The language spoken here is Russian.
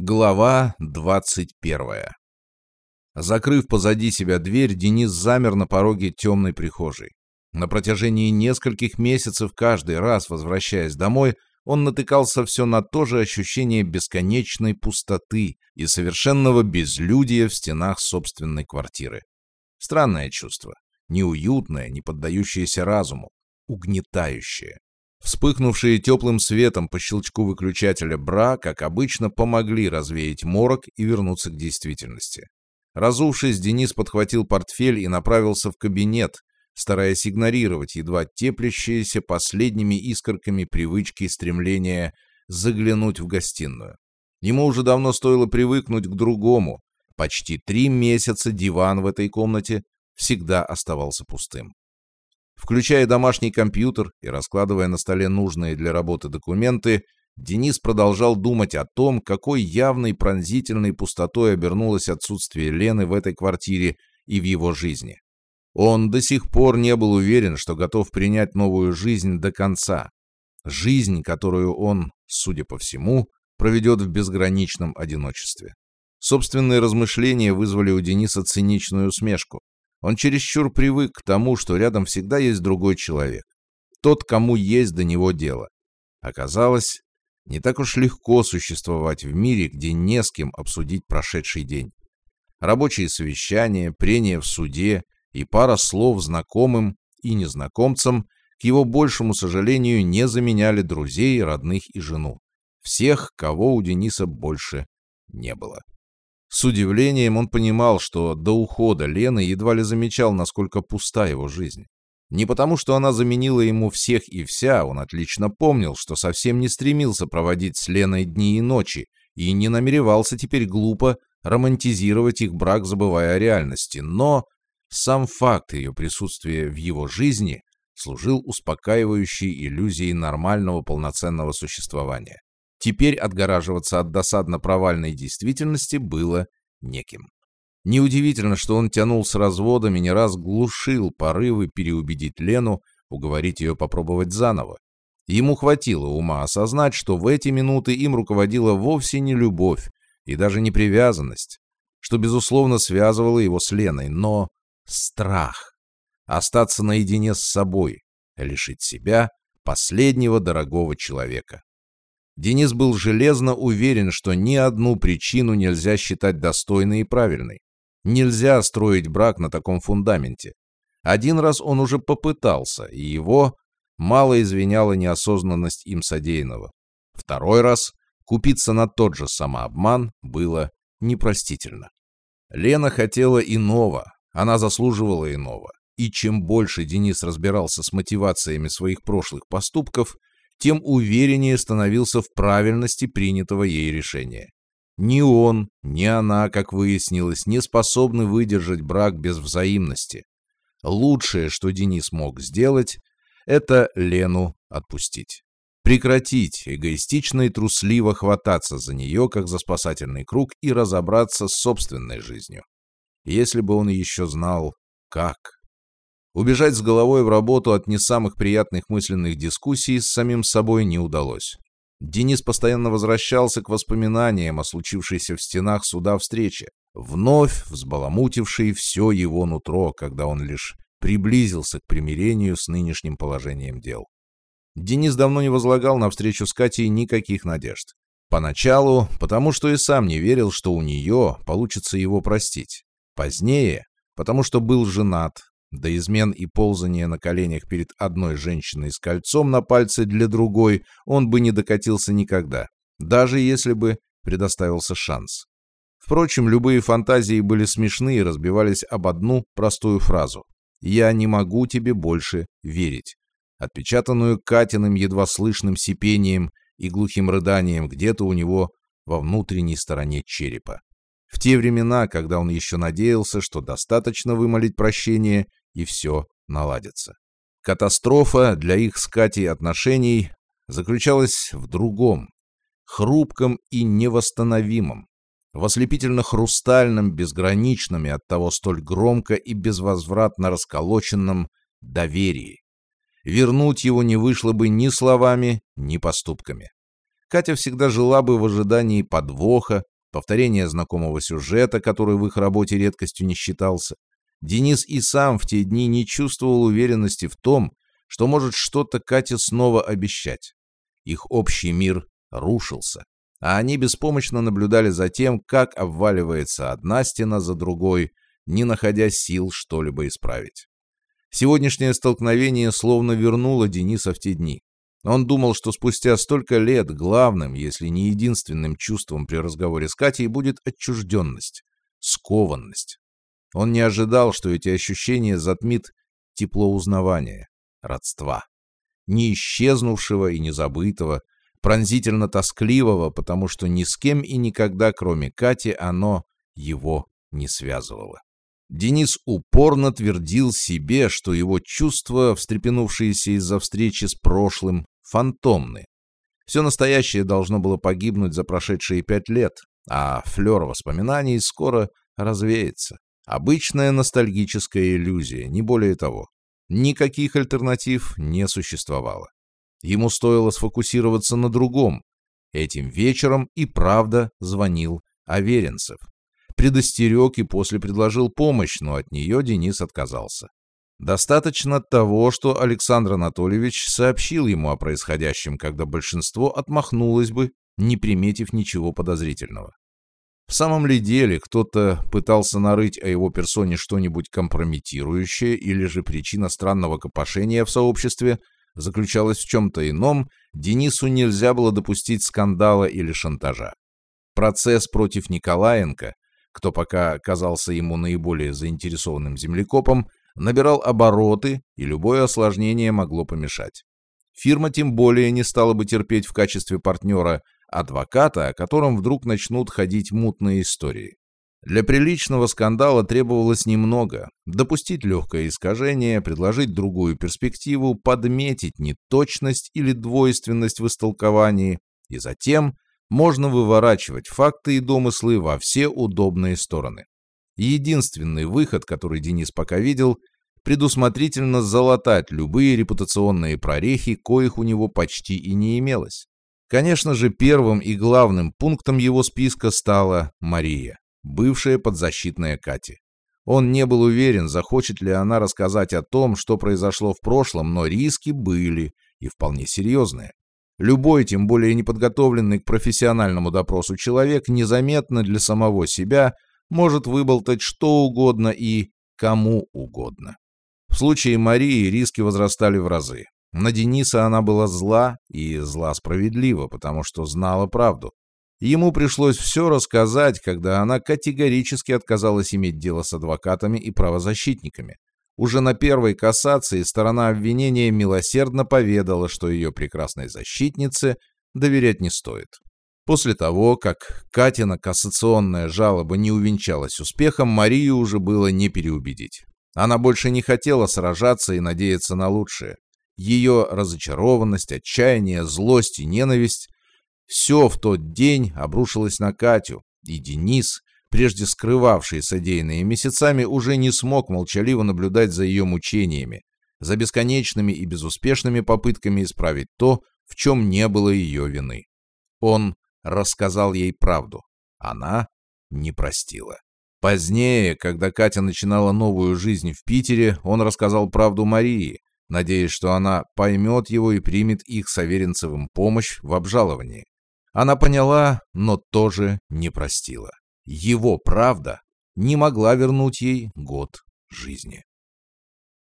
Глава 21 Закрыв позади себя дверь, Денис замер на пороге темной прихожей. На протяжении нескольких месяцев каждый раз, возвращаясь домой, он натыкался все на то же ощущение бесконечной пустоты и совершенного безлюдия в стенах собственной квартиры. Странное чувство, неуютное, не поддающееся разуму, угнетающее. Вспыхнувшие теплым светом по щелчку выключателя бра, как обычно, помогли развеять морок и вернуться к действительности. Разувшись, Денис подхватил портфель и направился в кабинет, стараясь игнорировать едва теплящиеся последними искорками привычки и стремления заглянуть в гостиную. Ему уже давно стоило привыкнуть к другому. Почти три месяца диван в этой комнате всегда оставался пустым. Включая домашний компьютер и раскладывая на столе нужные для работы документы, Денис продолжал думать о том, какой явной пронзительной пустотой обернулось отсутствие Лены в этой квартире и в его жизни. Он до сих пор не был уверен, что готов принять новую жизнь до конца. Жизнь, которую он, судя по всему, проведет в безграничном одиночестве. Собственные размышления вызвали у Дениса циничную усмешку. Он чересчур привык к тому, что рядом всегда есть другой человек. Тот, кому есть до него дело. Оказалось, не так уж легко существовать в мире, где не с кем обсудить прошедший день. Рабочие совещания, прения в суде и пара слов знакомым и незнакомцам, к его большему сожалению, не заменяли друзей, родных и жену. Всех, кого у Дениса больше не было. С удивлением он понимал, что до ухода Лены едва ли замечал, насколько пуста его жизнь. Не потому, что она заменила ему всех и вся, он отлично помнил, что совсем не стремился проводить с Леной дни и ночи, и не намеревался теперь глупо романтизировать их брак, забывая о реальности, но сам факт ее присутствия в его жизни служил успокаивающей иллюзией нормального полноценного существования. Теперь отгораживаться от досадно-провальной действительности было неким. Неудивительно, что он тянул с разводами, не раз глушил порывы переубедить Лену, уговорить ее попробовать заново. Ему хватило ума осознать, что в эти минуты им руководила вовсе не любовь и даже не привязанность, что, безусловно, связывало его с Леной, но страх. Остаться наедине с собой, лишить себя последнего дорогого человека. Денис был железно уверен, что ни одну причину нельзя считать достойной и правильной. Нельзя строить брак на таком фундаменте. Один раз он уже попытался, и его мало извиняла неосознанность им содеянного. Второй раз купиться на тот же самообман было непростительно. Лена хотела иного, она заслуживала иного. И чем больше Денис разбирался с мотивациями своих прошлых поступков, тем увереннее становился в правильности принятого ей решения. Ни он, ни она, как выяснилось, не способны выдержать брак без взаимности. Лучшее, что Денис мог сделать, это Лену отпустить. Прекратить эгоистично и трусливо хвататься за нее, как за спасательный круг, и разобраться с собственной жизнью. Если бы он еще знал, как. Убежать с головой в работу от не самых приятных мысленных дискуссий с самим собой не удалось. Денис постоянно возвращался к воспоминаниям о случившейся в стенах суда встрече, вновь взбаламутившей все его нутро, когда он лишь приблизился к примирению с нынешним положением дел. Денис давно не возлагал на встречу с Катей никаких надежд. Поначалу, потому что и сам не верил, что у нее получится его простить. Позднее, потому что был женат, до измен и ползания на коленях перед одной женщиной с кольцом на пальце для другой он бы не докатился никогда, даже если бы предоставился шанс. Впрочем, любые фантазии были смешны и разбивались об одну простую фразу «Я не могу тебе больше верить», отпечатанную Катиным едва слышным сипением и глухим рыданием где-то у него во внутренней стороне черепа. В те времена, когда он еще надеялся, что достаточно вымолить прощение, и все наладится. Катастрофа для их с Катей отношений заключалась в другом, хрупком и невосстановимом, в ослепительно-хрустальном, безграничном и оттого столь громко и безвозвратно расколоченном доверии. Вернуть его не вышло бы ни словами, ни поступками. Катя всегда жила бы в ожидании подвоха, повторения знакомого сюжета, который в их работе редкостью не считался. Денис и сам в те дни не чувствовал уверенности в том, что может что-то Кате снова обещать. Их общий мир рушился, а они беспомощно наблюдали за тем, как обваливается одна стена за другой, не находя сил что-либо исправить. Сегодняшнее столкновение словно вернуло Дениса в те дни. Он думал, что спустя столько лет главным, если не единственным чувством при разговоре с Катей будет отчужденность, скованность. Он не ожидал, что эти ощущения затмит тепло узнавания, родства. Не исчезнувшего и не забытого, пронзительно тоскливого, потому что ни с кем и никогда, кроме Кати, оно его не связывало. Денис упорно твердил себе, что его чувства, встрепенувшиеся из-за встречи с прошлым, фантомны. Все настоящее должно было погибнуть за прошедшие пять лет, а флер воспоминаний скоро развеется. Обычная ностальгическая иллюзия, не более того. Никаких альтернатив не существовало. Ему стоило сфокусироваться на другом. Этим вечером и правда звонил Аверинцев предостерег и после предложил помощь, но от нее Денис отказался. Достаточно того, что Александр Анатольевич сообщил ему о происходящем, когда большинство отмахнулось бы, не приметив ничего подозрительного. В самом ли деле кто-то пытался нарыть о его персоне что-нибудь компрометирующее, или же причина странного копошения в сообществе заключалась в чем-то ином, Денису нельзя было допустить скандала или шантажа. Процесс против Николаенко кто пока казался ему наиболее заинтересованным землекопом, набирал обороты, и любое осложнение могло помешать. Фирма тем более не стала бы терпеть в качестве партнера адвоката, о котором вдруг начнут ходить мутные истории. Для приличного скандала требовалось немного – допустить легкое искажение, предложить другую перспективу, подметить неточность или двойственность в истолковании, и затем можно выворачивать факты и домыслы во все удобные стороны. Единственный выход, который Денис пока видел, предусмотрительно залатать любые репутационные прорехи, коих у него почти и не имелось. Конечно же, первым и главным пунктом его списка стала Мария, бывшая подзащитная Кати. Он не был уверен, захочет ли она рассказать о том, что произошло в прошлом, но риски были и вполне серьезные. Любой, тем более неподготовленный к профессиональному допросу человек, незаметно для самого себя может выболтать что угодно и кому угодно. В случае Марии риски возрастали в разы. На Дениса она была зла, и зла справедливо, потому что знала правду. Ему пришлось все рассказать, когда она категорически отказалась иметь дело с адвокатами и правозащитниками. Уже на первой кассации сторона обвинения милосердно поведала, что ее прекрасной защитнице доверять не стоит. После того, как Катина кассационная жалоба не увенчалась успехом, Марию уже было не переубедить. Она больше не хотела сражаться и надеяться на лучшее. Ее разочарованность, отчаяние, злость и ненависть – все в тот день обрушилось на Катю, и Денис, прежде скрывавший содеянные месяцами, уже не смог молчаливо наблюдать за ее мучениями, за бесконечными и безуспешными попытками исправить то, в чем не было ее вины. Он рассказал ей правду. Она не простила. Позднее, когда Катя начинала новую жизнь в Питере, он рассказал правду Марии, надеясь, что она поймет его и примет их с Аверинцевым помощь в обжаловании. Она поняла, но тоже не простила его правда не могла вернуть ей год жизни.